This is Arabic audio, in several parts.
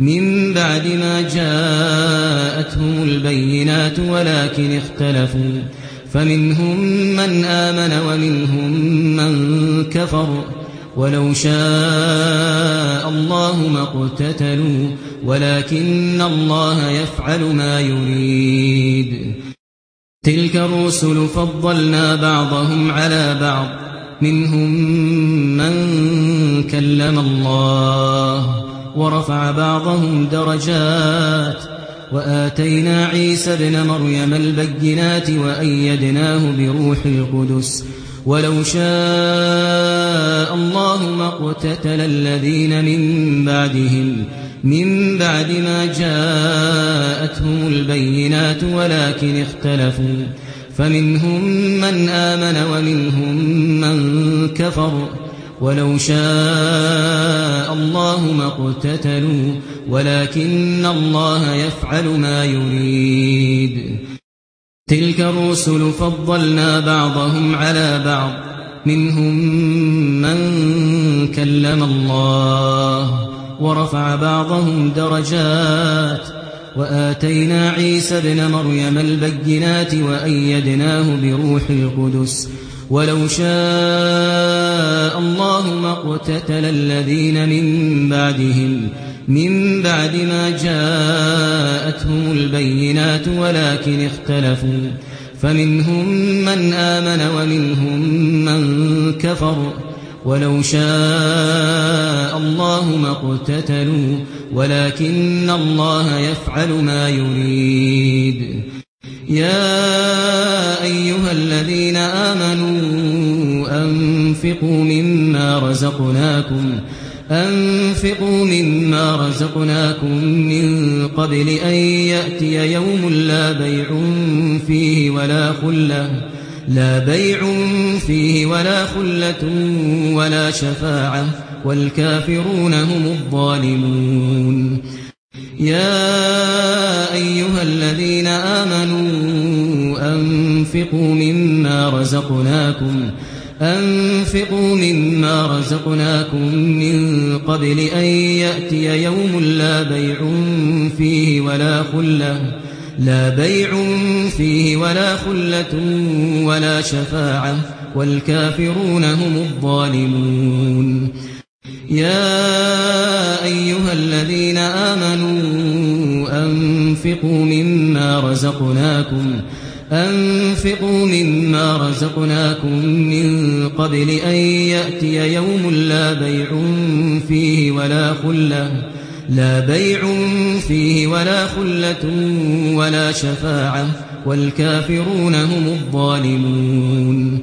من بعد ما جاءتهم البينات ولكن اختلفوا. فمنهم من آمن ومنهم من كفر. ولو شاء الله ما اقتتلوا ولكن الله يفعل ما يريد. تلك الرسل فضلنا بعضهم على بعض. منهم من كلم الله. ورفع بعضهم درجات وآتينا عيسى ابن مريم البينات وأيدناه بروح القدس ولو شاء الله ما اقتتل الذين من بعدهم من بعد ما جاءتهم البينات ولكن اختلفوا فمنهم من آمن ومنهم من كفر ولو شاء الله ما قتتلوا ولكن الله يفعل ما يريد. تلك الرسل فضلنا بعضهم على بعض. منهم من كلم الله ورفع بعضهم درجات. وآتينا عيسى بن مريم البينات وأيدناه بروح القدس. ولو شاء الله ما قتتل الذين من بعدهم من بعد ما جاءتهم البينات ولكن اختلفوا. فمنهم من آمن ومنهم من كفر. ولو شاء الله ما قتتلوا ولكن الله يفعل ما يريد. يا أيها الذين آمنوا أنفقوا مما رزقناكم أنفقوا مما رزقناكم من قبل أن يأتي يوم لا بيع فيه ولا خلة لا بيع فيه ولا خلة ولا شفاعة والكافرون هم الظالمون. يا أيها الذين آمنوا أنفقوا مما رزقناكم أنفقوا مما رزقناكم من قبل أن يأتي يوم لا بيع فيه ولا خلة لا بيع فيه ولا خلة ولا شفاعة والكافرون هم الظالمون. يا أيها الذين آمنوا أنفقوا مما رزقناكم أنفقوا مما رزقناكم من قبل أن يأتي يوم لا بيع فيه ولا خلة لا بيع فيه ولا خلة ولا شفاعة والكافرون هم الظالمون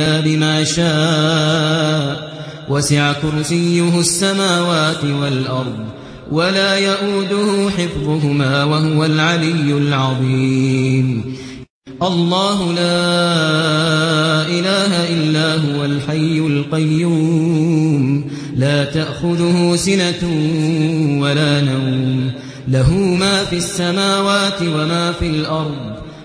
يأتينا بما شاء وسع كرسيه السماوات والأرض ولا يؤده حفظهما وهو العلي العظيم. الله لا إله إلا هو الحي القيوم. لا تأخذه سنة ولا نوم. له ما في السماوات وما في الأرض.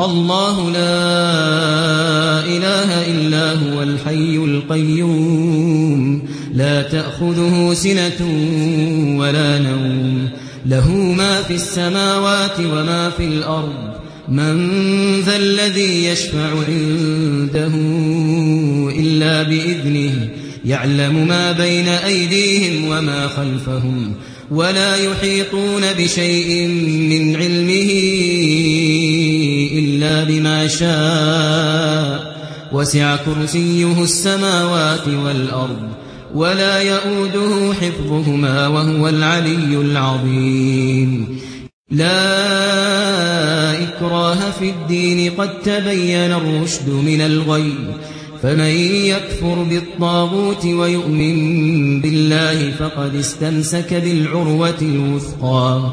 الله لا إله إلا هو الحي القيوم لا تأخذه سنة ولا نوم. له ما في السماوات وما في الأرض. من ذا الذي يشفع عنده إلا بإذنه. يعلم ما بين أيديهم وما خلفهم ولا يحيطون بشيء من علمه إلا بما شاء وسع كرسيه السماوات والأرض ولا يَئُودُهُ حفظهما وهو العلي العظيم. لا إكراه في الدين قد تبين الرشد من الغي. فمن يكفر بالطاغوت ويؤمن بالله فقد استمسك بالعروة الوثقى.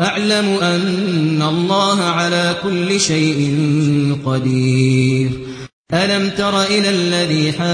أعلم أن الله على كل شيء قدير. ألم تر إلى الذي حاج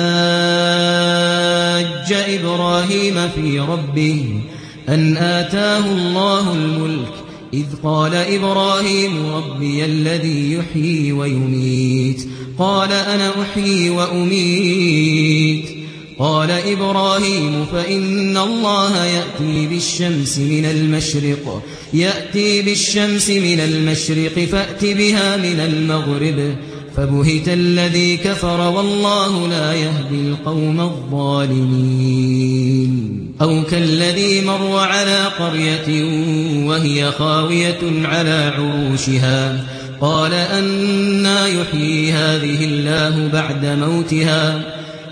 إبراهيم في ربه أن آتاه الله الملك إذ قال إبراهيم ربي الذي يحيي ويميت قال أنا أحيي وأميت قال إبراهيم فإن الله يأتي بالشمس من المشرق يأتي بالشمس من المشرق فأت بها من المغرب فبهت الذي كفر والله لا يهدي القوم الظالمين. أو كالذي مر على قرية وهي خاوية على عروشها قال ان يحيي هذه الله بعد موتها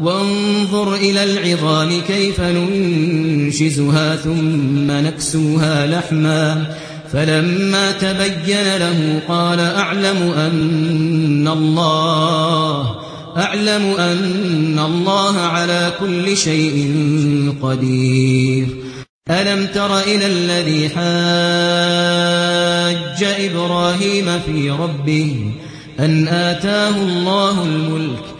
وانظر إلى العظام كيف ننشزها ثم نكسوها لحما فلما تبين له قال أعلم أن الله أعلم أن الله على كل شيء قدير. ألم تر إلى الذي حاج إبراهيم في ربه أن آتاه الله الملك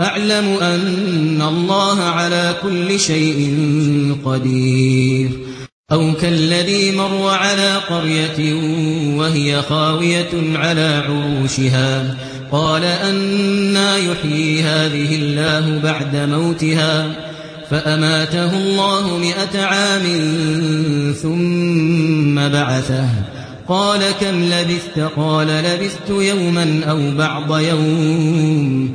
أعلم أن الله على كل شيء قدير. أو كالذي مر على قرية وهي خاوية على عروشها قال أنا يحيي هذه الله بعد موتها فأماته الله مئة عام ثم بعثه. قال كم لبثت؟ قال لبثت يوما أو بعض يوم.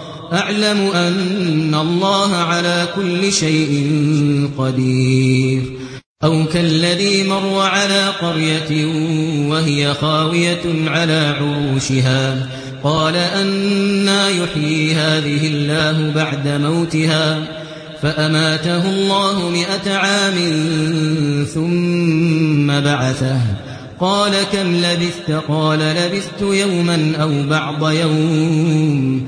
أعلم أن الله على كل شيء قدير. أو كالذي مر على قرية وهي خاوية على عروشها. قال أنا يحيي هذه الله بعد موتها. فأماته الله مئة عام ثم بعثه. قال كم لبثت؟ قال لبثت يوما أو بعض يوم.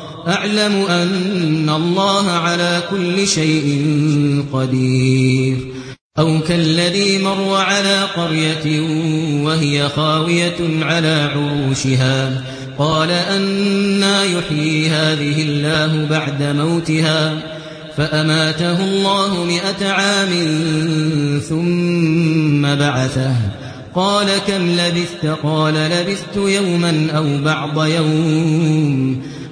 أعلم أن الله على كل شيء قدير. أو كالذي مر على قرية وهي خاوية على عروشها. قال أنا يحيي هذه الله بعد موتها. فأماته الله مئة عام ثم بعثه. قال كم لبثت؟ قال لبثت يوما أو بعض يوم.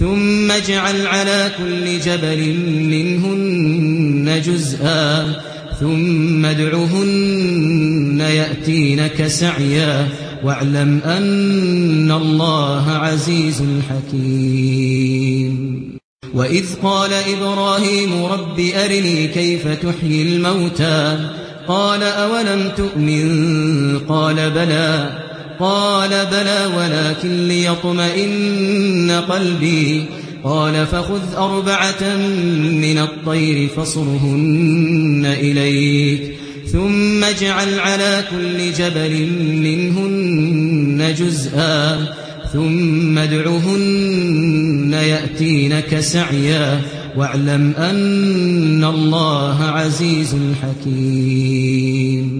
ثم اجعل على كل جبل منهن جزءا ثم ادعهن يأتينك سعيا واعلم أن الله عزيز حكيم. وإذ قال إبراهيم رب أرني كيف تحيي الموتى؟ قال أولم تؤمن؟ قال بلى. قال بلى ولكن ليطمئن قلبي. قال فخذ أربعة من الطير فصرهن إليك. ثم اجعل على كل جبل منهن جزءا. ثم ادعهن يأتينك سعيا. واعلم أن الله عزيز حكيم.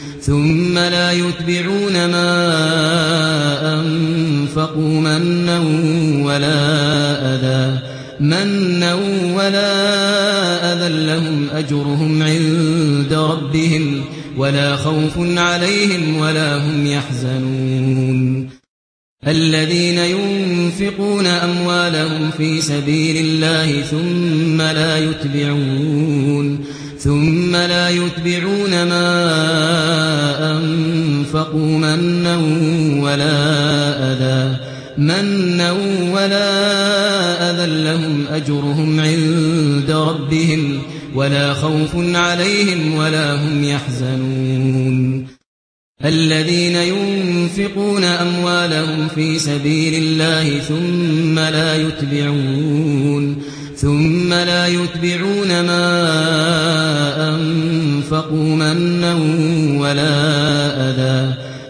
ثم لا يتبعون ما أنفقوا منا ولا أذى. منا ولا أذى لهم أجرهم عند ربهم ولا خوف عليهم ولا هم يحزنون. الذين ينفقون أموالهم في سبيل الله ثم لا يتبعون. ثم لا يتبعون ما ذاقوا منا ولا أذى منا ولا أذى لهم أجرهم عند ربهم ولا خوف عليهم ولا هم يحزنون. الذين ينفقون أموالهم في سبيل الله ثم لا يتبعون ثم لا يتبعون ما أنفقوا منا ولا أذى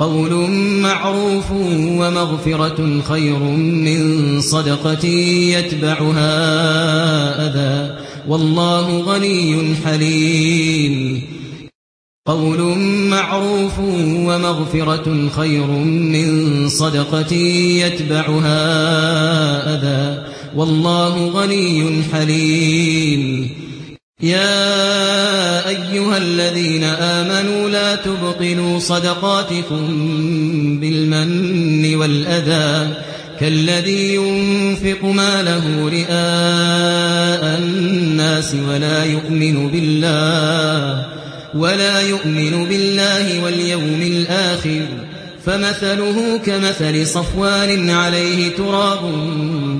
قول معروف ومغفرة خير من صدقة يتبعها أذى والله غني حليم. قول معروف ومغفرة خير من صدقة يتبعها أذى والله غني حليم. يا أيها الذين آمنوا لا تبطلوا صدقاتكم بالمن والأذى كالذي ينفق ماله رئاء الناس ولا يؤمن بالله ولا يؤمن بالله واليوم الآخر فمثله كمثل صفوان عليه تراب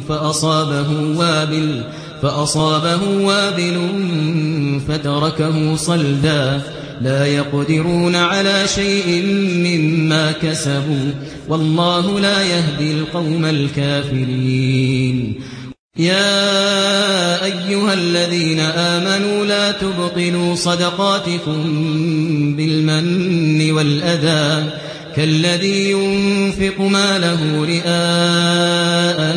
فأصابه وابل فأصابه وابل فتركه صلدا لا يقدرون على شيء مما كسبوا والله لا يهدي القوم الكافرين. يا أيها الذين آمنوا لا تبطلوا صدقاتكم بالمن والأذى كالذي ينفق ماله رئاء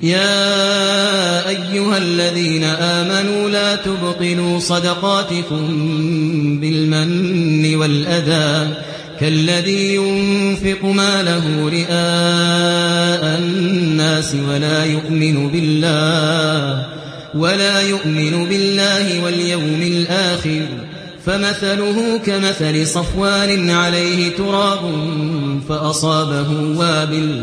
يا أيها الذين آمنوا لا تبطلوا صدقاتكم بالمن والأذى كالذي ينفق ماله رئاء الناس ولا يؤمن بالله ولا يؤمن بالله واليوم الآخر فمثله كمثل صفوان عليه تراب فأصابه وابل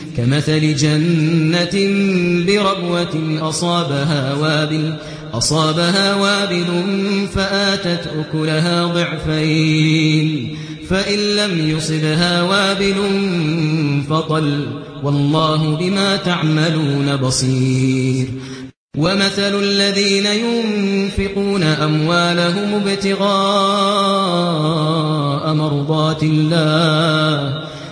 كمثل جنة بربوة أصابها وابل أصابها وابل فآتت أكلها ضعفين فإن لم يصبها وابل فطل والله بما تعملون بصير. ومثل الذين ينفقون أموالهم ابتغاء مرضات الله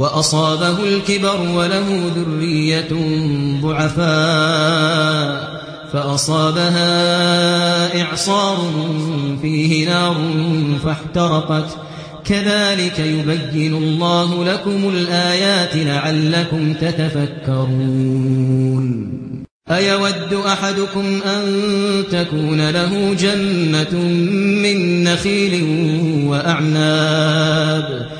وأصابه الكبر وله ذرية ضعفاء فأصابها إعصار فيه نار فاحترقت. كذلك يبين الله لكم الآيات لعلكم تتفكرون. أيود أحدكم أن تكون له جنة من نخيل وأعناب؟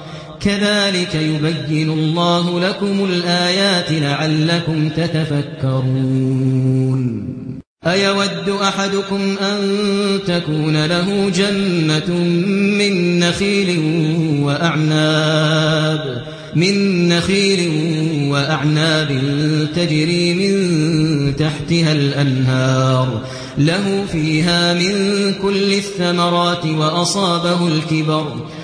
كذلك يبين الله لكم الآيات لعلكم تتفكرون. أيود أحدكم أن تكون له جنة من نخيل وأعناب من نخيل وأعناب تجري من تحتها الأنهار. له فيها من كل الثمرات وأصابه الكبر.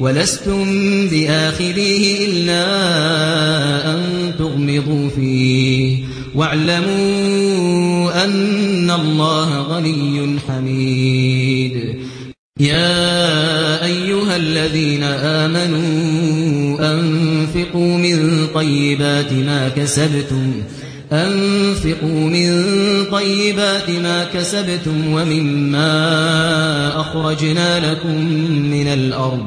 ولستم بآخذيه إلا أن تغمضوا فيه. واعلموا أن الله غني حميد. يا أيها الذين آمنوا أنفقوا من طيبات ما كسبتم أنفقوا من طيبات ما كسبتم ومما أخرجنا لكم من الأرض.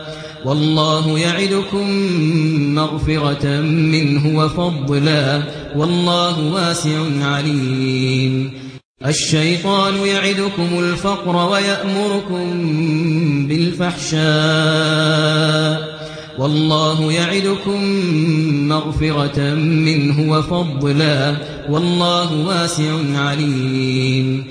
والله يعدكم مغفرة منه وفضلا والله واسع عليم. الشيطان يعدكم الفقر ويأمركم بالفحشاء. والله يعدكم مغفرة منه وفضلا والله واسع عليم.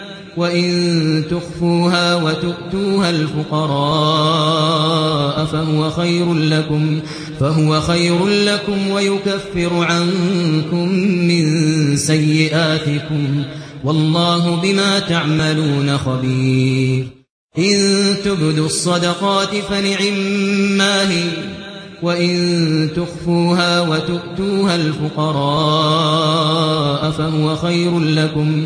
وَإِن تُخْفُوهَا وَتُؤْتُوهَا الْفُقَرَاءَ فَهُوَ خَيْرٌ لَّكُمْ فَهُوَ خَيْرٌ لَّكُمْ وَيُكَفِّرُ عَنكُم مِّن سَيِّئَاتِكُمْ وَاللَّهُ بِمَا تَعْمَلُونَ خَبِيرٌ. إِن تُبْدُوا الصَّدَقَاتِ فَنِعِمَّا هِيَ وَإِن تُخْفُوهَا وَتُؤْتُوهَا الْفُقَرَاءَ فَهُوَ خَيْرٌ لَّكُمْ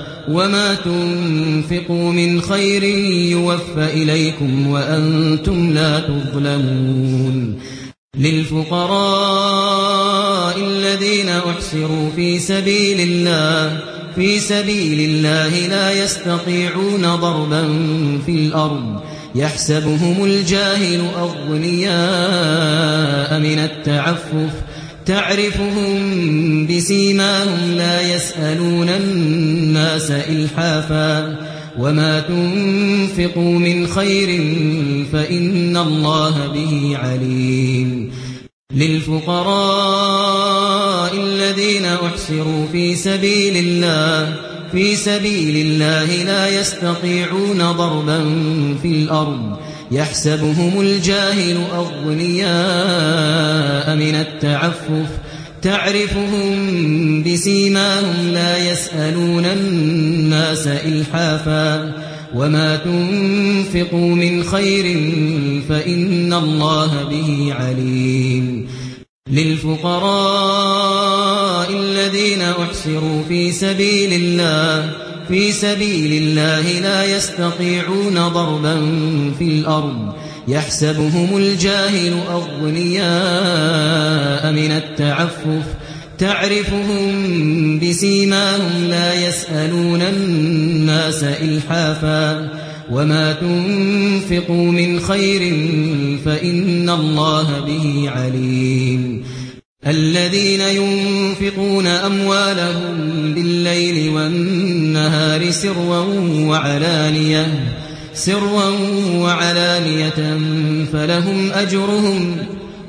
وما تنفقوا من خير يوفى إليكم وأنتم لا تظلمون للفقراء الذين أحسروا في سبيل الله في سبيل الله لا يستطيعون ضربا في الأرض. يحسبهم الجاهل أغنياء من التعفف. تعرفهم بسيماهم لا يسألون الناس إلحافا وما تنفقوا من خير فإن الله به عليم للفقراء الذين أحسروا في سبيل الله في سبيل الله لا يستطيعون ضربا في الأرض يحسبهم الجاهل أغنياء من التعفف. تعرفهم بسيماهم لا يسألون الناس إلحافا. وما تنفقوا من خير فإن الله به عليم. للفقراء الذين أحسروا في سبيل الله في سبيل الله لا يستطيعون ضربا في الأرض يحسبهم الجاهل أغنياء من التعفف تعرفهم بسيماهم لا يسألون الناس إلحافا وما تنفقوا من خير فإن الله به عليم الذين ينفقون أموالهم بالليل والنهار النار سرا وعلانية سرا وعلانية فلهم أجرهم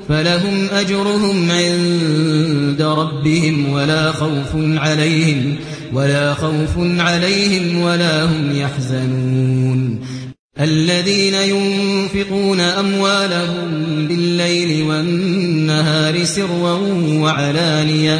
فلهم أجرهم عند ربهم ولا خوف عليهم ولا خوف عليهم ولا هم يحزنون. الذين ينفقون أموالهم بالليل والنهار سرا وعلانية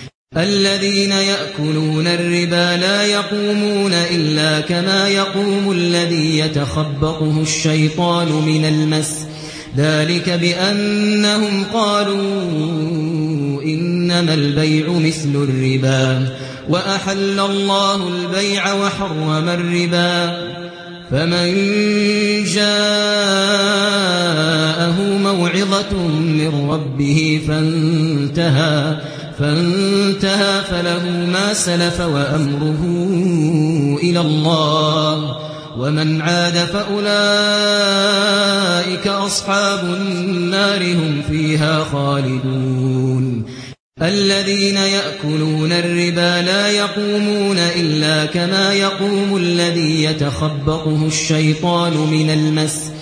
الذين يأكلون الربا لا يقومون إلا كما يقوم الذي يتخبطه الشيطان من المس. ذلك بأنهم قالوا إنما البيع مثل الربا. وأحل الله البيع وحرم الربا. فمن جاءه موعظة من ربه فانتهى. فانتهى فله ما سلف وأمره إلى الله ومن عاد فأولئك أصحاب النار هم فيها خالدون الذين يأكلون الربا لا يقومون إلا كما يقوم الذي يتخبطه الشيطان من الْمَسِّ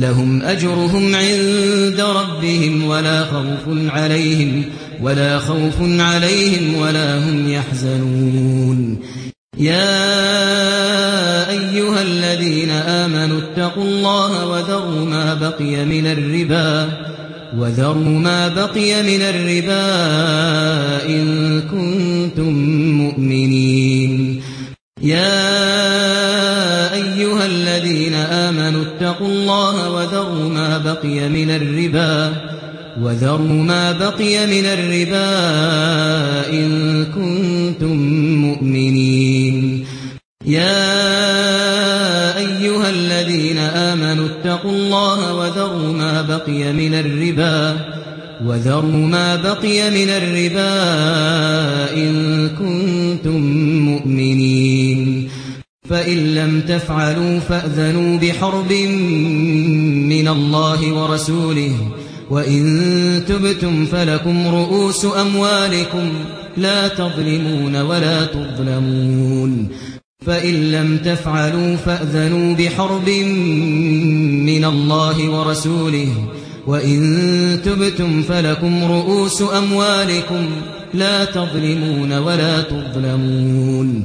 لهم أجرهم عند ربهم ولا خوف عليهم ولا خوف عليهم ولا هم يحزنون. يا أيها الذين آمنوا اتقوا الله وذروا ما بقي من الربا وذروا ما بقي من الربا إن كنتم مؤمنين. يا واتقوا الله وذروا ما بقي من الربا وذروا ما بقي من الربا إن كنتم مؤمنين. يا أيها الذين آمنوا اتقوا الله وذروا ما بقي من الربا وذروا ما بقي من الربا إن كنتم مؤمنين. فإن لم تفعلوا فأذنوا بحرب من الله ورسوله وإن تبتم فلكم رؤوس أموالكم لا تظلمون ولا تظلمون فإن لم تفعلوا فأذنوا بحرب من الله ورسوله وإن تبتم فلكم رؤوس أموالكم لا تظلمون ولا تظلمون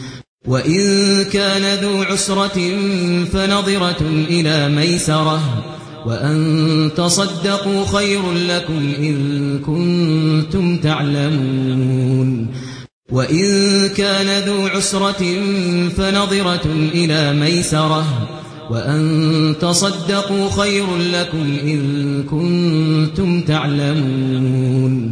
وإن كان ذو عسرة فنظرة إلى ميسرة وأن تصدقوا خير لكم إن كنتم تعلمون وإن كان ذو عسرة فنظرة إلى ميسرة وأن تصدقوا خير لكم إن كنتم تعلمون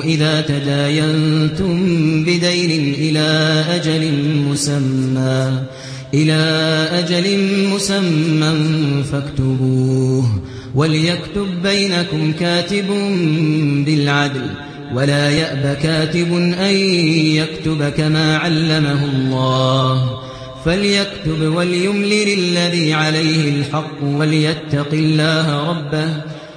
إِذَا تَدَايَنْتُمْ بِدَيْنٍ إِلَى أَجَلٍ مُّسَمًّى إِلَى أَجَلٍ مُّسَمًّى فَاكْتُبُوهُ وَلْيَكْتُب بَّيْنَكُمْ كَاتِبٌ بِالْعَدْلِ ولا يأب كاتب أن يكتب كما علمه الله. فليكتب وليملل الذي عليه الحق وليتق الله ربه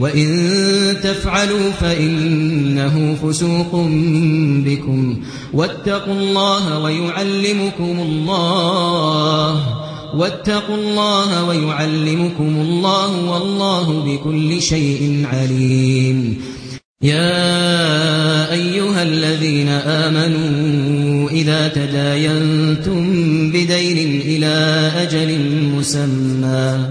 وإن تفعلوا فإنه فسوق بكم واتقوا الله ويعلمكم الله واتقوا الله ويعلمكم الله والله بكل شيء عليم يا ايها الذين امنوا اذا تداينتم بدين إلى أجل مسمى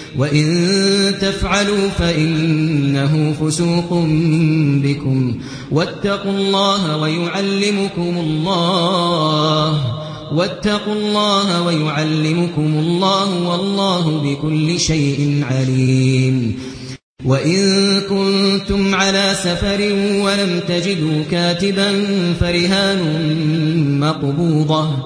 وإن تفعلوا فإنه فسوق بكم واتقوا الله ويعلمكم الله واتقوا الله ويعلمكم الله والله بكل شيء عليم وَإِن كُنتُمْ عَلَى سَفَرٍ وَلَمْ تَجِدُوا كَاتِبًا فَرِهَانٌ مَّقْبُوضَةٌ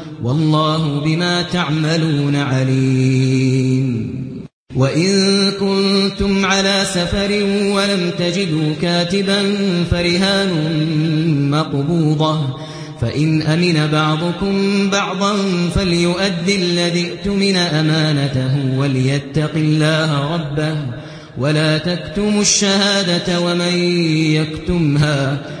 والله بما تعملون عليم. وإن كنتم على سفر ولم تجدوا كاتبا فرهان مقبوضة. فإن أمن بعضكم بعضا فليؤدي الذي ائتمن أمانته وليتق الله ربه. ولا تكتموا الشهادة ومن يكتمها. فإن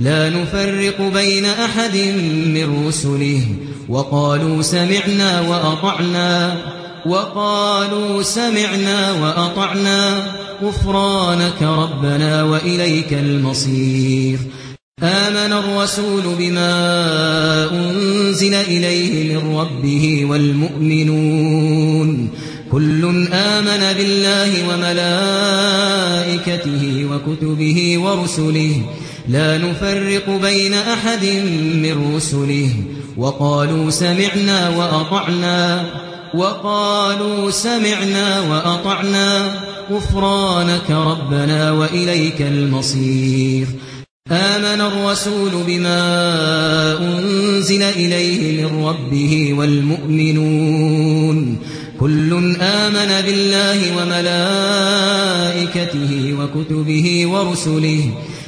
لا نفرق بين أحد من رسله. وقالوا سمعنا وأطعنا. وقالوا سمعنا وأطعنا. غفرانك ربنا وإليك المصير. آمن الرسول بما أنزل إليه من ربه والمؤمنون. كل آمن بالله وملائكته وكتبه ورسله. لا نفرق بين أحد من رسله. وقالوا سمعنا وأطعنا. وقالوا سمعنا وأطعنا. غفرانك ربنا وإليك المصير. آمن الرسول بما أنزل إليه من ربه والمؤمنون. كل آمن بالله وملائكته وكتبه ورسله.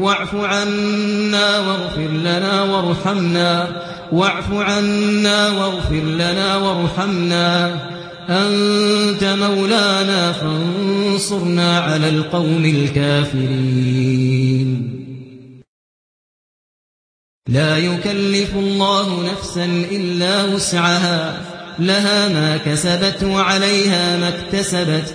واعف عنا واغفر لنا وارحمنا. واعف عنا واغفر لنا وارحمنا. أنت مولانا فانصرنا على القوم الكافرين. لا يكلف الله نفسا إلا وسعها. لها ما كسبت وعليها ما اكتسبت.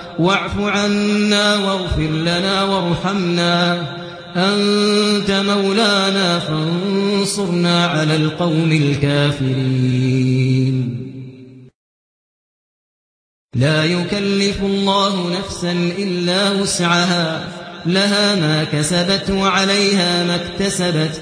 واعف عنا واغفر لنا وارحمنا. أنت مولانا فانصرنا على القوم الكافرين. لا يكلف الله نفسا إلا وسعها. لها ما كسبت وعليها ما اكتسبت.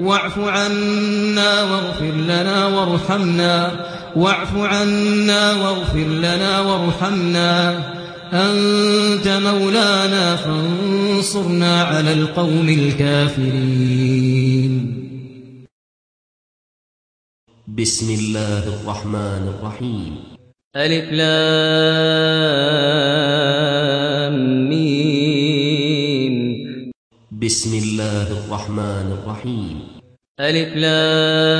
واعف عنا واغفر لنا وارحمنا. واعف عنا واغفر لنا وارحمنا. أنت مولانا فانصرنا على القوم الكافرين. بسم الله الرحمن الرحيم. ألف لام م بسم الله الرحمن الرحيم ألف لامين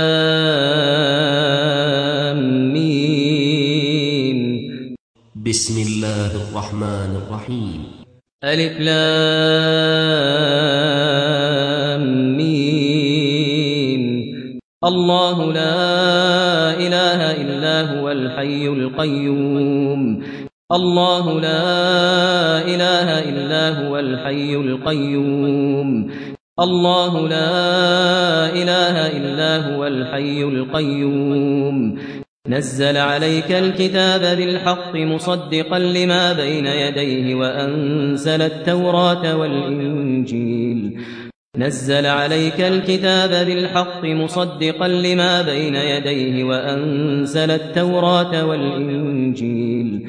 بسم الله الرحمن الرحيم ألف لامين الله لا إله إلا هو الحي القيوم الله لا اله الا هو الحي القيوم الله لا اله الا هو الحي القيوم نزل عليك الكتاب بالحق مصدقا لما بين يديه وانزل التوراة والانجيل نزل عليك الكتاب بالحق مصدقا لما بين يديه وانزل التوراة والانجيل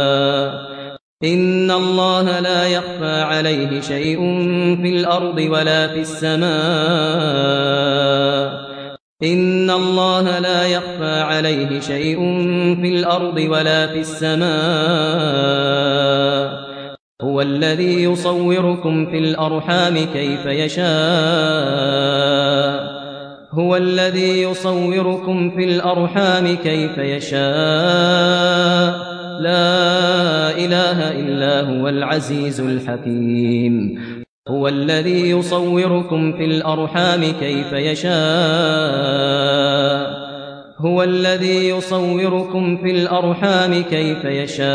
ان الله لا يخفى عليه شيء في الأرض ولا في السماء ان الله لا يخفى عليه شيء في الأرض ولا في السماء هو الذي يصوركم في الارحام كيف يشاء هو الذي يصوركم في الارحام كيف يشاء لا إله إلا هو العزيز الحكيم. هو الذي يصوركم في الأرحام كيف يشاء. هو الذي يصوركم في الأرحام كيف يشاء.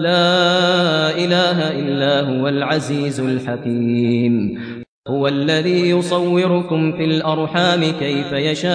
لا إله إلا هو العزيز الحكيم. هو الذي يصوركم في الأرحام كيف يشاء.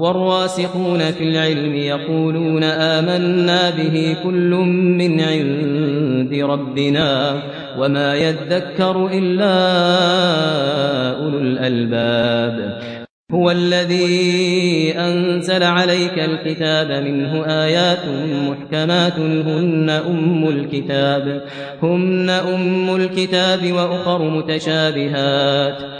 والراسخون في العلم يقولون آمنا به كل من عند ربنا وما يذكر إلا أولو الألباب. هو الذي أنزل عليك الكتاب منه آيات محكمات هن أم الكتاب. هن أم الكتاب وأخر متشابهات.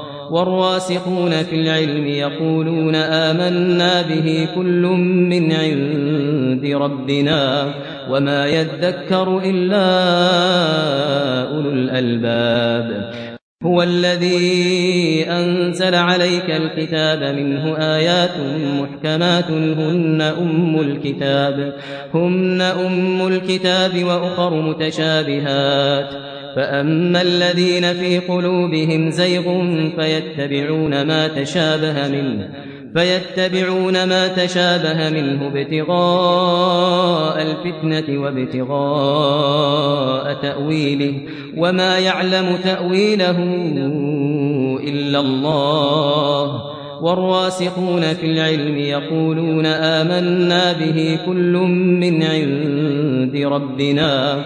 والراسخون في العلم يقولون آمنا به كل من عند ربنا وما يذكر إلا أولو الألباب. هو الذي أنزل عليك الكتاب منه آيات محكمات هن أم الكتاب. هن أم الكتاب وأخر متشابهات. فأما الذين في قلوبهم زيغ فيتبعون ما تشابه منه فيتبعون ما تشابه منه ابتغاء الفتنة وابتغاء تأويله وما يعلم تأويله إلا الله والراسخون في العلم يقولون آمنا به كل من عند ربنا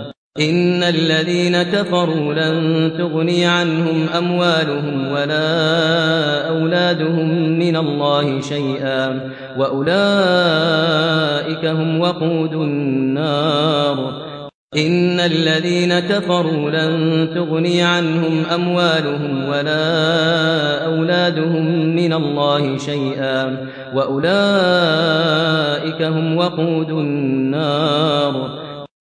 ان الذين كفروا لن تغني عنهم اموالهم ولا اولادهم من الله شيئا واولئك هم وقود النار ان الذين كفروا لن تغني عنهم اموالهم ولا اولادهم من الله شيئا واولئك هم وقود النار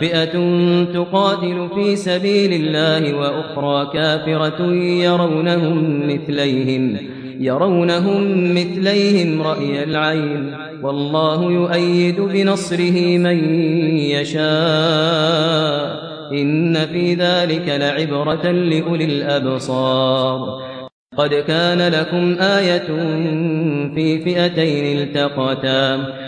فئة تقاتل في سبيل الله وأخرى كافرة يرونهم مثليهم يرونهم مثليهم رأي العين. والله يؤيد بنصره من يشاء إن في ذلك لعبرة لأولي الأبصار. قد كان لكم آية في فئتين التقاتا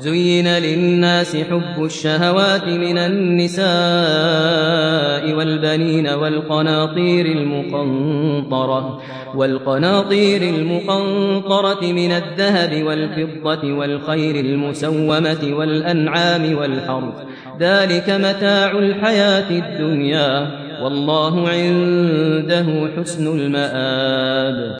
زين للناس حب الشهوات من النساء والبنين والقناطير المقنطرة والقناطير المقنطرة من الذهب والفضة والخير المسومة والأنعام والحرث ذلك متاع الحياة الدنيا والله عنده حسن المآب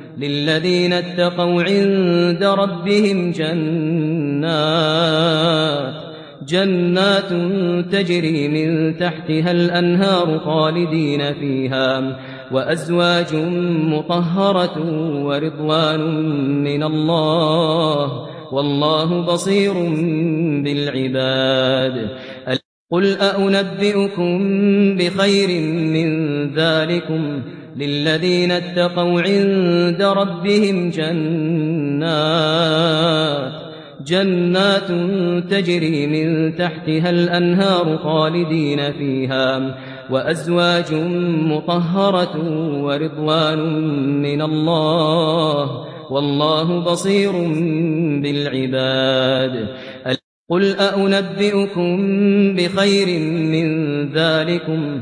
للذين اتقوا عند ربهم جنات جنات تجري من تحتها الأنهار خالدين فيها وأزواج مطهرة ورضوان من الله والله بصير بالعباد. قل أأنبئكم بخير من ذلكم للذين اتقوا عند ربهم جنات جنات تجري من تحتها الأنهار خالدين فيها وأزواج مطهرة ورضوان من الله والله بصير بالعباد. قل أأنبئكم بخير من ذلكم؟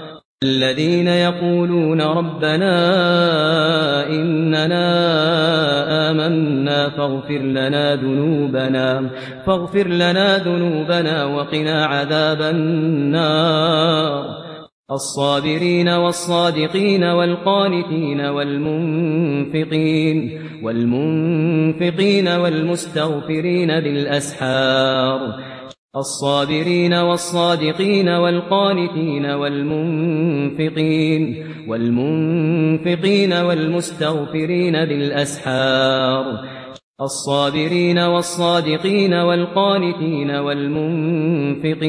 الذين يقولون ربنا إننا آمنا فاغفر لنا ذنوبنا فاغفر لنا ذنوبنا وقنا عذاب النار. الصابرين والصادقين والقانتين والمنفقين والمنفقين والمستغفرين بالأسحار. الصابرين والصادقين والقانتين والمنفقين والمنفقين والمستغفرين بالأسحار الصابرين والصادقين والقانتين والمنفقين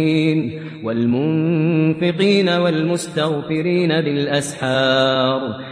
والمنفقين والمستغفرين بالأسحار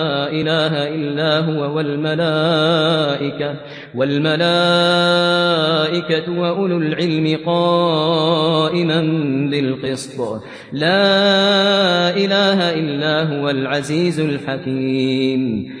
إله إلا هو والملائكة والملائكة وأولو العلم قائما بالقصد لا إله إلا هو العزيز الحكيم.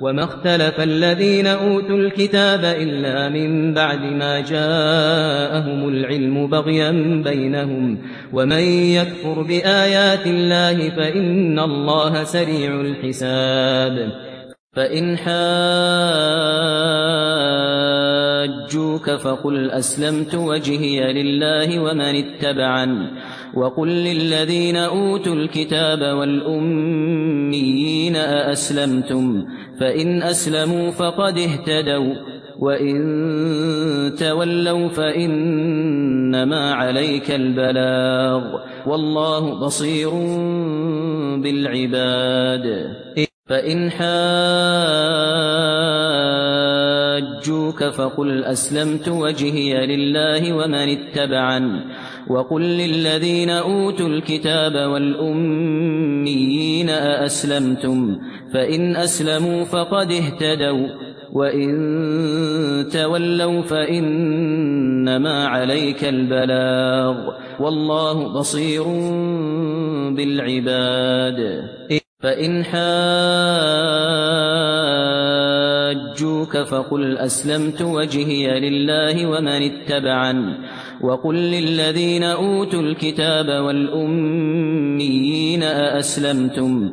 وما اختلف الذين أوتوا الكتاب إلا من بعد ما جاءهم العلم بغيا بينهم ومن يكفر بآيات الله فإن الله سريع الحساب فإن حاجوك فقل أسلمت وجهي لله ومن اتبعا وقل للذين أوتوا الكتاب والأمين أأسلمتم فإن أسلموا فقد اهتدوا وإن تولوا فإنما عليك البلاغ والله بصير بالعباد فإن حاجوك فقل أسلمت وجهي لله ومن اتبعن وقل للذين أوتوا الكتاب والأميين أأسلمتم فإن أسلموا فقد اهتدوا وإن تولوا فإنما عليك البلاغ والله بصير بالعباد فإن حاجوك فقل أسلمت وجهي لله ومن اتبعن وقل للذين أوتوا الكتاب والأميين أأسلمتم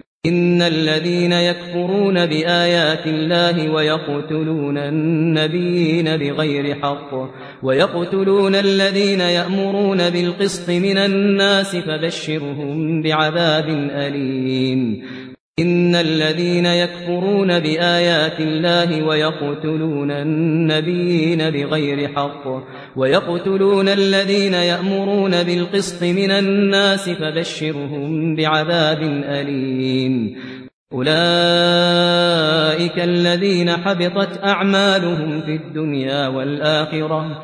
ان الذين يكفرون بايات الله ويقتلون النبيين بغير حق ويقتلون الذين يأمرون بالقسط من الناس فبشرهم بعذاب اليم ان الذين يكفرون بايات الله ويقتلون النبيين بغير حق ويقتلون الذين يأمرون بالقسط من الناس فبشرهم بعذاب اليم اولئك الذين حبطت اعمالهم في الدنيا والاخره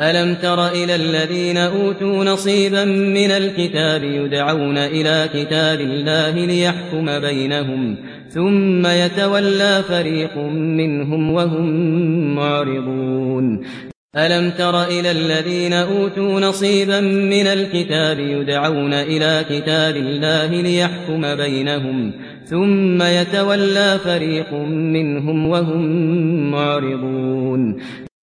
ألم تر إلى الذين أوتوا نصيبا من الكتاب يدعون إلى كتاب الله ليحكم بينهم ثم يتولى فريق منهم وهم معرضون ألم تر إلى الذين أوتوا نصيبا من الكتاب يدعون إلى كتاب الله ليحكم بينهم ثم يتولى فريق منهم وهم معرضون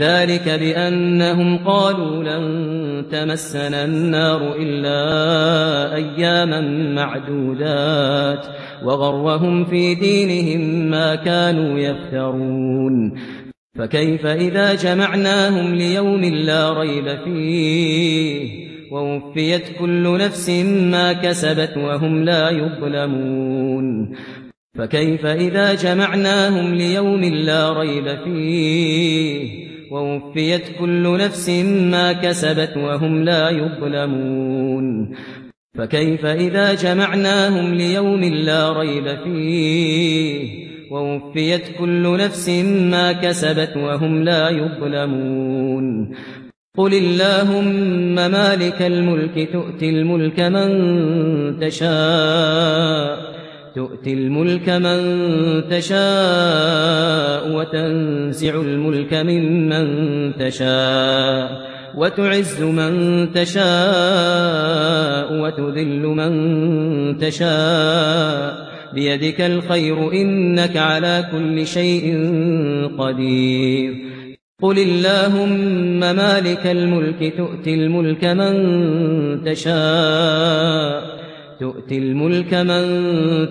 ذلك بأنهم قالوا لن تمسنا النار إلا أياما معدودات وغرهم في دينهم ما كانوا يفترون فكيف إذا جمعناهم ليوم لا ريب فيه ووفيت كل نفس ما كسبت وهم لا يظلمون فكيف إذا جمعناهم ليوم لا ريب فيه ووفيت كل نفس ما كسبت وهم لا يظلمون. فكيف إذا جمعناهم ليوم لا ريب فيه؟ ووفيت كل نفس ما كسبت وهم لا يظلمون. قل اللهم مالك الملك تؤتي الملك من تشاء. تؤتي الملك من تشاء وتنزع الملك ممن تشاء وتعز من تشاء وتذل من تشاء بيدك الخير إنك على كل شيء قدير قل اللهم مالك الملك تؤتي الملك من تشاء تؤتي الملك من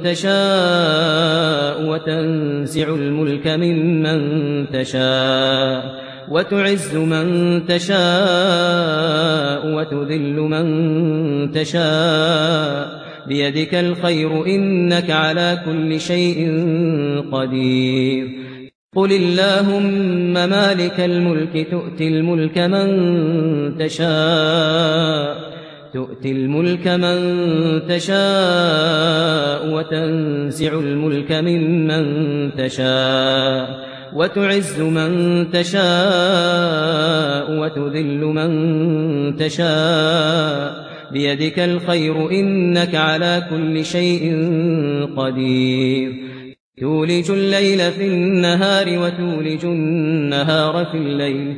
تشاء وتنزع الملك ممن تشاء وتعز من تشاء وتذل من تشاء بيدك الخير إنك على كل شيء قدير قل اللهم مالك الملك تؤتي الملك من تشاء تؤتي الملك من تشاء وتنزع الملك ممن تشاء وتعز من تشاء وتذل من تشاء بيدك الخير إنك على كل شيء قدير تولج الليل في النهار وتولج النهار في الليل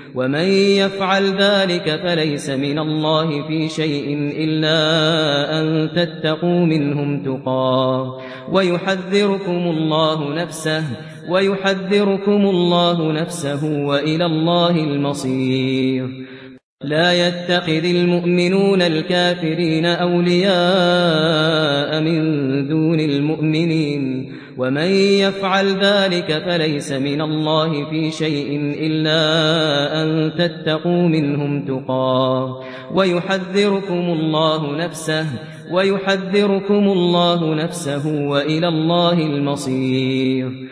ومن يفعل ذلك فليس من الله في شيء إلا أن تتقوا منهم تقا ويحذركم الله نفسه ويحذركم الله نفسه وإلى الله المصير لا يتخذ المؤمنون الكافرين أولياء من دون المؤمنين ومن يفعل ذلك فليس من الله في شيء إلا أن تتقوا منهم تقا ويحذركم الله نفسه ويحذركم الله نفسه وإلى الله المصير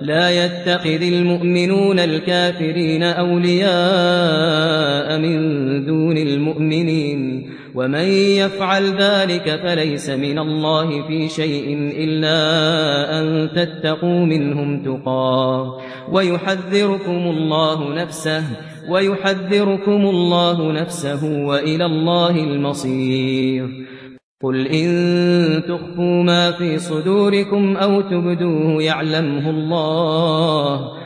لا يتخذ المؤمنون الكافرين أولياء من دون المؤمنين ومن يفعل ذلك فليس من الله في شيء إلا أن تتقوا منهم تقا ويحذركم الله نفسه ويحذركم الله نفسه وإلى الله المصير قل إن تخفوا ما في صدوركم أو تبدوه يعلمه الله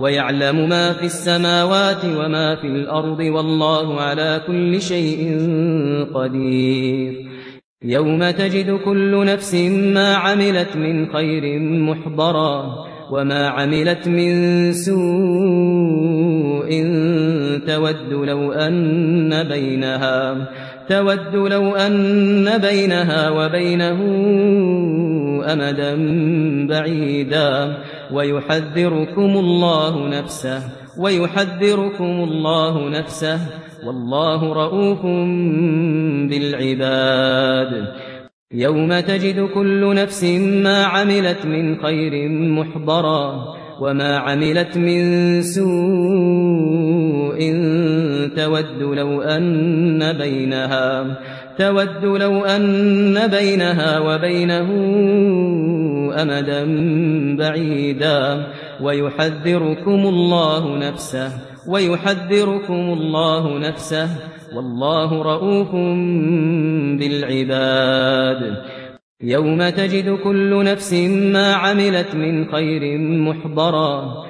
ويعلم ما في السماوات وما في الأرض والله على كل شيء قدير يوم تجد كل نفس ما عملت من خير محضرا وما عملت من سوء تود لو أن بينها تود لو أن بينها وبينه أمدا بعيدا ويحذركم الله نفسه ويحذركم الله نفسه. والله رؤوف بالعباد. يوم تجد كل نفس ما عملت من خير محضرا وما عملت من سوء إن تود لو أن بينها تود لو أن بينها وبينه أمدا بعيدا. ويحذركم الله نفسه ويحذركم الله نفسه. والله رؤوف بالعباد. يوم تجد كل نفس ما عملت من خير محضرا.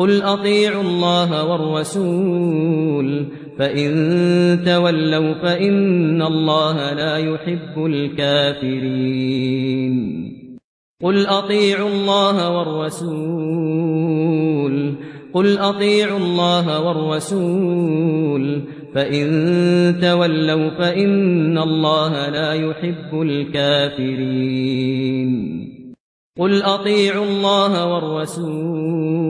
قل أطيعوا الله والرسول فإن تولوا فإن الله لا يحب الكافرين قل أطيعوا الله والرسول قل أطيعوا الله والرسول فإن تولوا فإن الله لا يحب الكافرين قل أطيعوا الله والرسول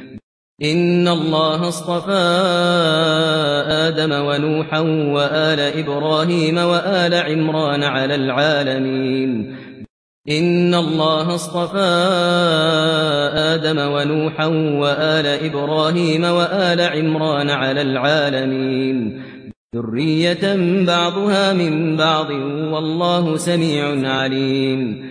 ان الله اصطفى آدم ونوحا وآل إبراهيم وآل عمران على العالمين. ان الله اصطفى آدم ونوحا وآل إبراهيم وآل عمران على العالمين. ذريه بعضها من بعض والله سميع عليم.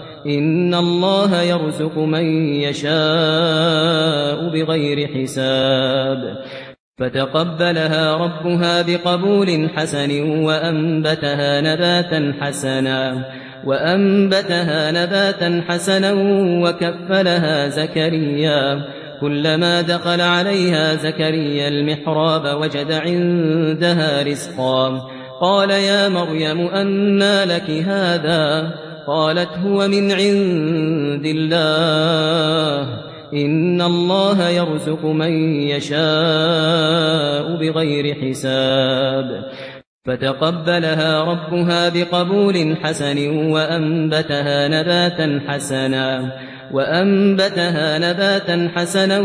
ان الله يرزق من يشاء بغير حساب فتقبلها ربها بقبول حسن وانبتها نباتا حسنا وانبتها نباتا حسنا وكفلها زكريا كلما دخل عليها زكريا المحراب وجد عندها رزقا قال يا مريم أنى لك هذا قالت هو من عند الله. إن الله يرزق من يشاء بغير حساب. فتقبلها ربها بقبول حسن وأنبتها نباتا حسنا. وأنبتها نباتا حسنا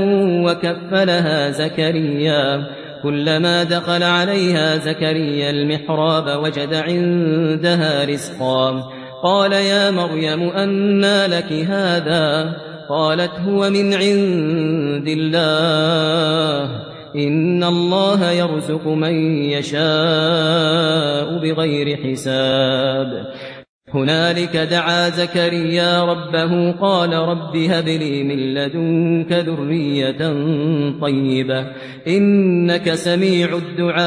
وكفلها زكريا. كلما دخل عليها زكريا المحراب وجد عندها رزقا. قال يا مريم أنى لك هذا؟ قالت هو من عند الله. إن الله يرزق من يشاء بغير حساب. هنالك دعا زكريا ربه قال رب هب لي من لدنك ذرية طيبة. إنك سميع الدعاء.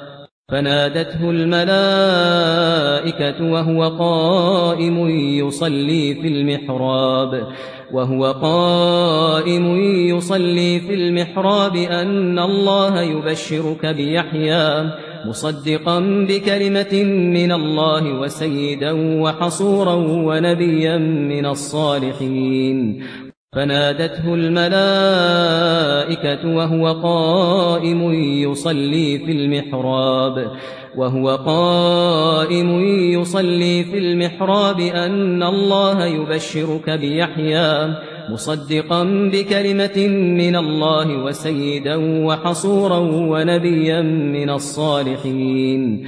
فنادته الملائكة وهو قائم يصلي في المحراب وهو قائم يصلي في المحراب أن الله يبشرك بيحيى مصدقا بكلمة من الله وسيدا وحصورا ونبيا من الصالحين. فنادته الملائكة وهو قائم يصلي في المحراب وهو قائم يصلي في المحراب أن الله يبشرك بيحيى مصدقا بكلمة من الله وسيدا وحصورا ونبيا من الصالحين.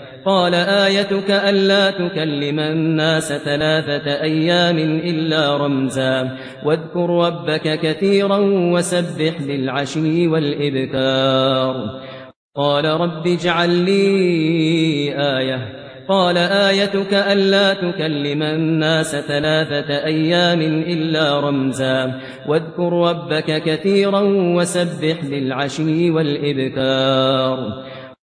قال آيتك ألا تكلم الناس ثلاثة أيام إلا رمزا واذكر ربك كثيرا وسبح للعشي والإبكار قال رب اجعل لي آية قال آيتك ألا تكلم الناس ثلاثة أيام إلا رمزا واذكر ربك كثيرا وسبح للعشي والإبكار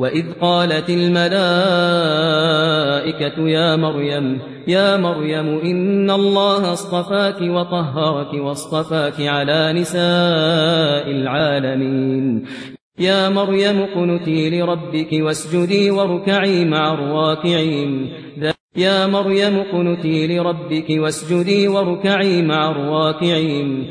وَإِذْ قَالَتِ الْمَلَائِكَةُ يَا مَرْيَمُ يَا مَرْيَمُ إِنَّ اللَّهَ اصْطَفَاكِ وَطَهَّرَكِ وَاصْطَفَاكِ عَلَى نِسَاءِ الْعَالَمِينَ. يا مريم قنتي لربك واسجدي واركعي مع الراكعين. يا مريم قنتي لربك واسجدي واركعي مع الراكعين.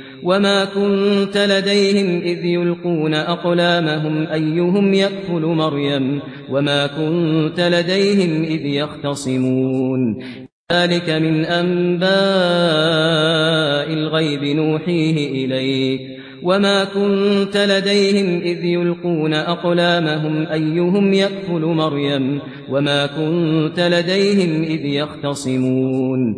وما كنت لديهم إذ يلقون أقلامهم أيهم يأكل مريم وما كنت لديهم إذ يختصمون ذلك من أنباء الغيب نوحيه إليك وما كنت لديهم إذ يلقون أقلامهم أيهم يأكل مريم وما كنت لديهم إذ يختصمون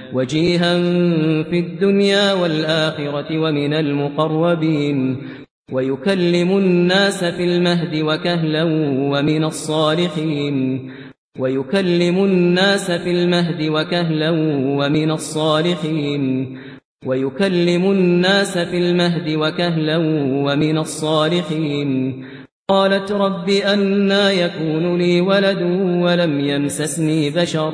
وجيها في الدنيا والآخرة ومن المقربين ويكلم الناس في المهد وكهلا ومن الصالحين ويكلم الناس في المهد وكهلا ومن الصالحين ويكلم الناس في المهد وكهلا ومن الصالحين قالت ربي ان لا يكون لي ولد ولم يمسسني بشر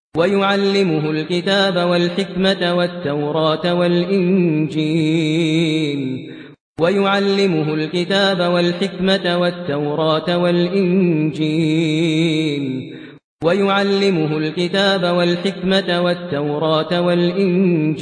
ويعلمه الكتاب والحكمة والتوراة والإنجيل. ويعلمه الكتاب والحكمة والتوراة والإنجيل. ويعلمه الكتاب والحكمة والتوراة والإنجيل.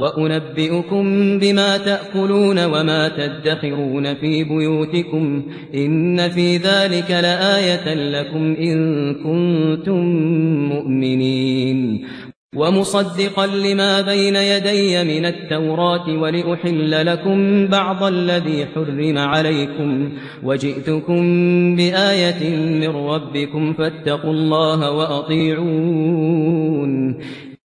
وأنبئكم بما تأكلون وما تدخرون في بيوتكم إن في ذلك لآية لكم إن كنتم مؤمنين ومصدقا لما بين يدي من التوراة ولأحل لكم بعض الذي حرم عليكم وجئتكم بآية من ربكم فاتقوا الله وأطيعون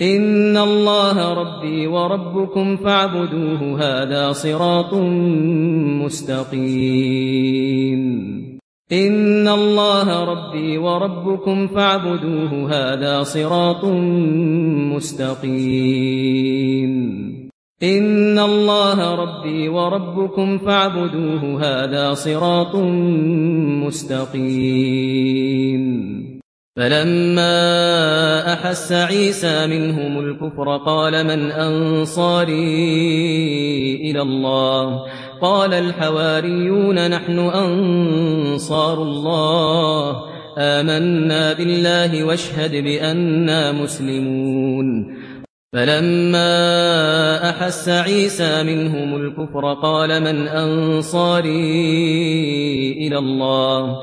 ان الله ربي وربكم فاعبدوه هذا صراط مستقيم. ان الله ربي وربكم فاعبدوه هذا صراط مستقيم. ان الله ربي وربكم فاعبدوه هذا صراط مستقيم. فلما أحس عيسى منهم الكفر قال من أنصاري إلى الله؟ قال الحواريون نحن أنصار الله. آمنا بالله واشهد بأننا مسلمون. فلما أحس عيسى منهم الكفر قال من أنصاري إلى الله؟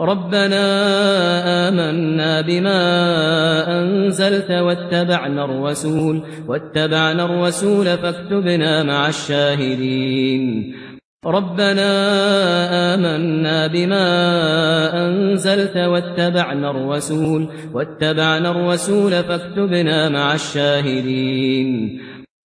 ربنا آمنا بما أنزلت واتبعنا الرسول واتبعنا الرسول فاكتبنا مع الشاهدين. ربنا آمنا بما أنزلت واتبعنا الرسول واتبعنا الرسول فاكتبنا مع الشاهدين.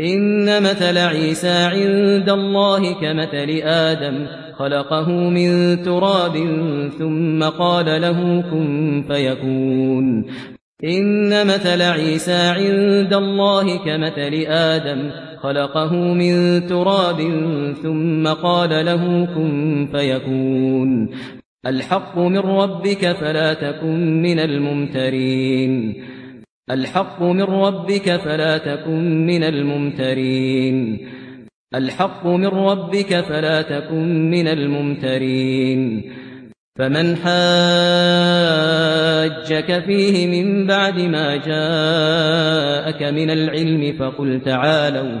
إن مثل عيسى عند الله كمثل آدم خلقه من تراب ثم قال له كن فيكون. إن مثل عيسى عند الله كمثل آدم خلقه من تراب ثم قال له كن فيكون. الحق من ربك فلا تكن من الممترين. الحق من ربك فلا تكن من الممترين. الحق من ربك فلا تكن من الممترين. فمن حاجك فيه من بعد ما جاءك من العلم فقل تعالوا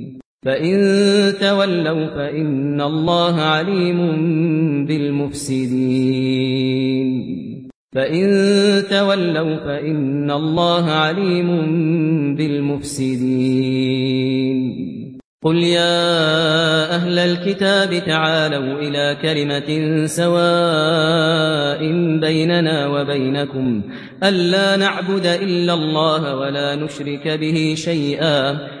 فَإِن تَوَلَّوْا فَإِنَّ اللَّهَ عَلِيمٌ بِالْمُفْسِدِينَ فَإِن تَوَلَّوْا فَإِنَّ اللَّهَ عَلِيمٌ بِالْمُفْسِدِينَ قُلْ يَا أَهْلَ الْكِتَابِ تَعَالَوْا إِلَى كَلِمَةٍ سَوَاءٍ بَيْنَنَا وَبَيْنَكُمْ أَلَّا نَعْبُدَ إِلَّا اللَّهَ وَلَا نُشْرِكَ بِهِ شَيْئًا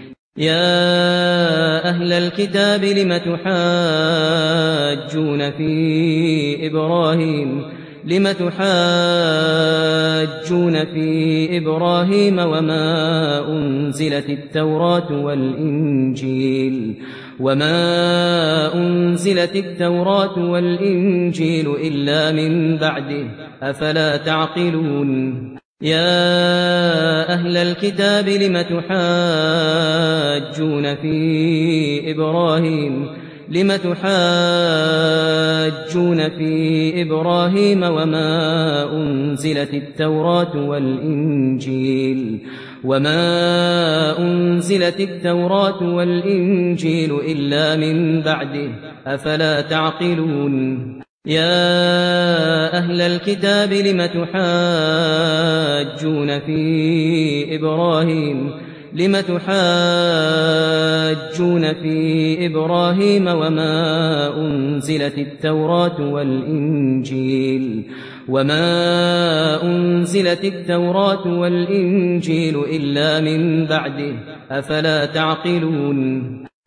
يا أهل الكتاب لم تحاجون في إبراهيم؟ لم تحاجون في إبراهيم وما أنزلت التوراة والإنجيل؟ وما أنزلت التوراة والإنجيل إلا من بعده أفلا تعقلون يا أهل الكتاب لم تحاجون في إبراهيم؟ لم تحاجون في إبراهيم وما أنزلت التوراة والإنجيل؟ وما أنزلت التوراة والإنجيل إلا من بعده أفلا تعقلون يا أهل الكتاب لم تحاجون في إبراهيم؟ لم تحاجون في إبراهيم وما أنزلت التوراة والإنجيل؟ وما أنزلت التوراة والإنجيل إلا من بعده أفلا تعقلون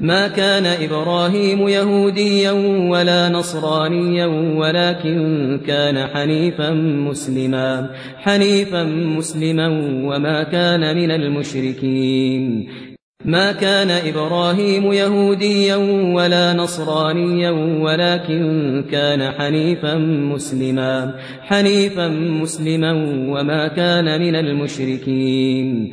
ما كان إبراهيم يهوديا ولا نصرانيا ولكن كان حنيفا مسلما. حنيفا مسلما وما كان من المشركين. ما كان إبراهيم يهوديا ولا نصرانيا ولكن كان حنيفا مسلما. حنيفا مسلما وما كان من المشركين.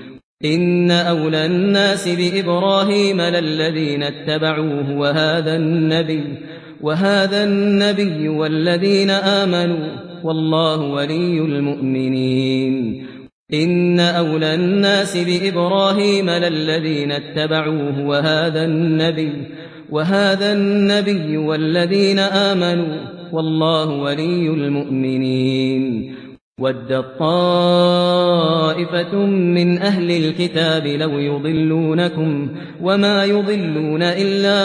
ان اولى الناس بابراهيم للذين اتبعوه وهذا النبي وهذا النبي والذين امنوا والله ولي المؤمنين ان اولى الناس بابراهيم للذين اتبعوه وهذا النبي وهذا النبي والذين امنوا والله ولي المؤمنين ود الطَّائِفَةٌ من أهل الكتاب لو يضلونكم وما يضلون إلا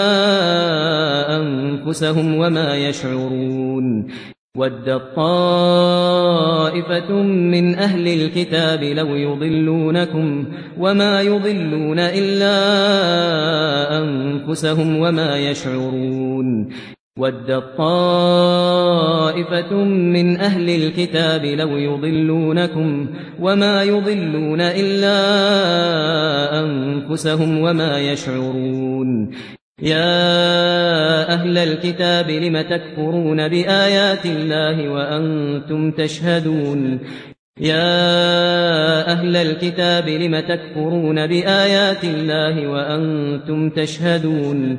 أنفسهم وما يشعرون ود طائفة من أهل الكتاب لو يضلونكم وما يضلون إلا أنفسهم وما يشعرون ود الطَّائِفَةٌ من أهل الكتاب لو يضلونكم وما يضلون إلا أنفسهم وما يشعرون يا أهل الكتاب لم تكفرون بآيات الله وأنتم تشهدون يا أهل الكتاب لم تكفرون بايات الله وأنتم تشهدون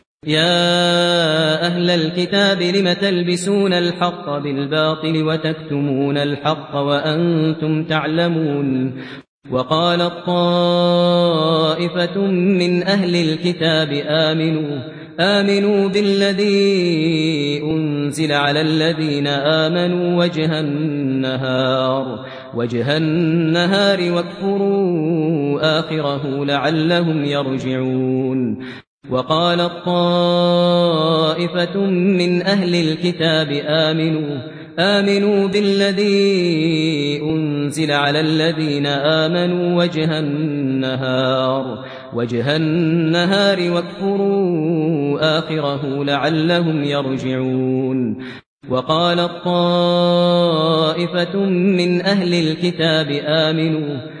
يا أهل الكتاب لم تلبسون الحق بالباطل وتكتمون الحق وأنتم تعلمون وقال الطائفة من أهل الكتاب آمنوا آمنوا بالذي أنزل على الذين آمنوا وجه النهار وجه النهار واكفروا آخره لعلهم يرجعون وقال الطائفة من أهل الكتاب آمنوا آمنوا بالذي أنزل على الذين آمنوا وجه النهار وجه النهار واكفروا آخره لعلهم يرجعون. وقال الطائفة من أهل الكتاب آمنوا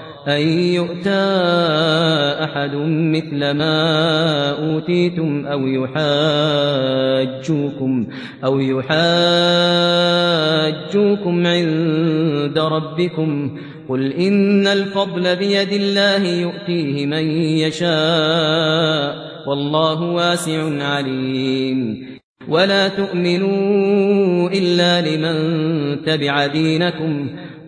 أن يؤتى أحد مثل ما أوتيتم أو يحاجوكم, أو يحاجوكم عند ربكم قل إن الفضل بيد الله يؤتيه من يشاء والله واسع عليم ولا تؤمنوا إلا لمن تبع دينكم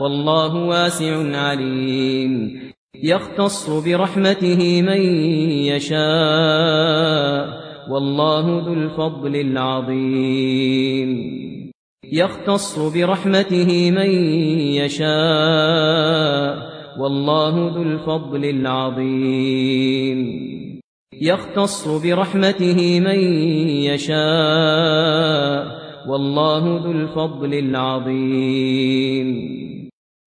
والله واسع عليم. يختص برحمته من يشاء. والله ذو الفضل العظيم. يختص برحمته من يشاء. والله ذو الفضل العظيم. يختص برحمته من يشاء. والله ذو الفضل العظيم.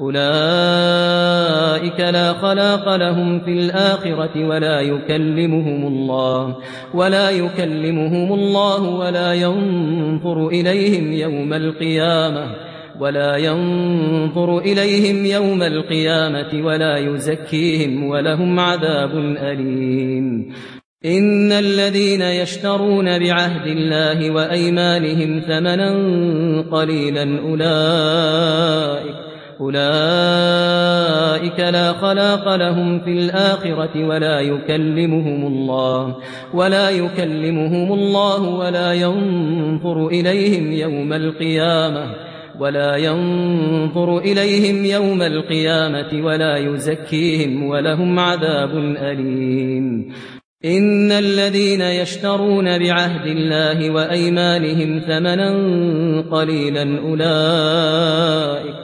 أولئك لا خلاق لهم في الآخرة ولا يكلمهم الله ولا يكلمهم الله ولا ينظر إليهم يوم القيامة ولا ينظر إليهم يوم القيامة ولا يزكيهم ولهم عذاب أليم. إن الذين يشترون بعهد الله وأيمانهم ثمنا قليلا أولئك أولئك لا خلاق لهم في الآخرة ولا يكلمهم الله ولا يكلمهم الله ولا ينظر إليهم يوم القيامة ولا ينظر إليهم يوم القيامة ولا يزكيهم ولهم عذاب أليم. إن الذين يشترون بعهد الله وأيمانهم ثمنا قليلا أولئك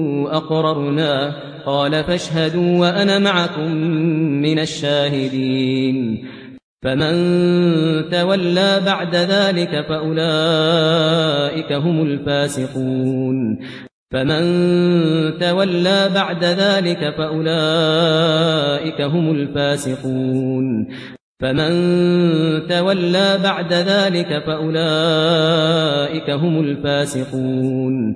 أقررنا قال فاشهدوا وأنا معكم من الشاهدين. فمن تولى بعد ذلك فأولئك هم الفاسقون. فمن تولى بعد ذلك فأولئك هم الفاسقون. فمن تولى بعد ذلك فأولئك هم الفاسقون.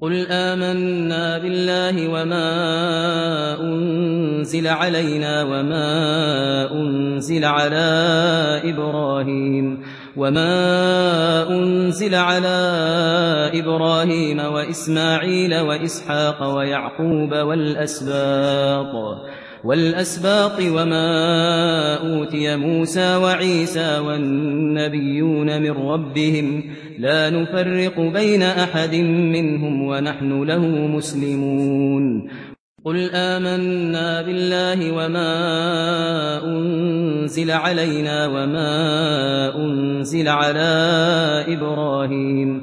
قل آمنا بالله وما أنزل علينا وما أنزل على إبراهيم وما أنزل على إبراهيم وإسماعيل وإسحاق ويعقوب والأسباط والأسباط وما أوتي موسى وعيسى والنبيون من ربهم لا نفرق بين أحد منهم ونحن له مسلمون. قل آمنا بالله وما أنزل علينا وما أنزل على إبراهيم.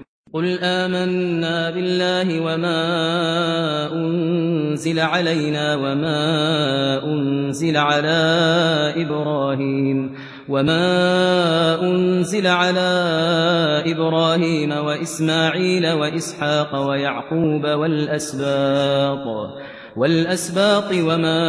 قل آمنا بالله وما أنزل علينا وما أنزل على إبراهيم وما أنزل على إبراهيم وإسماعيل وإسحاق ويعقوب والأسباط والأسباط وما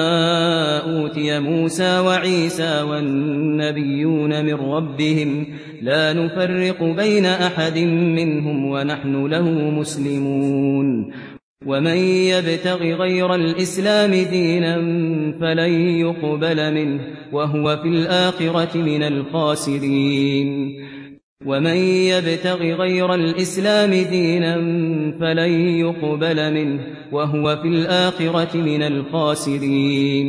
أوتي موسى وعيسى والنبيون من ربهم لا نفرق بين أحد منهم ونحن له مسلمون. ومن يبتغ غير الإسلام دينا فلن يقبل منه وهو في الآخرة من الخاسرين. ومن يبتغ غير الإسلام دينا فلن يقبل منه وهو في الآخرة من الخاسرين.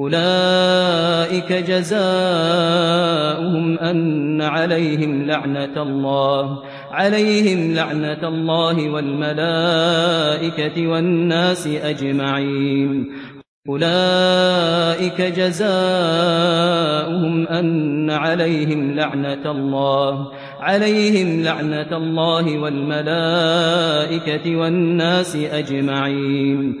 أولئك جزاؤهم أن عليهم لعنة الله. عليهم لعنة الله والملائكة والناس أجمعين. أولئك جزاؤهم أن عليهم لعنة الله. عليهم لعنة الله والملائكة والناس أجمعين.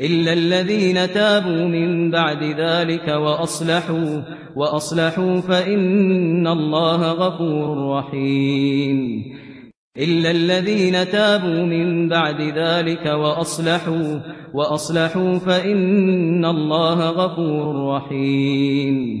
إلا الذين تابوا من بعد ذلك وأصلحوا, وأصلحوا فإن الله غفور رحيم. إلا الذين تابوا من بعد ذلك وأصلحوا, وأصلحوا فإن الله غفور رحيم.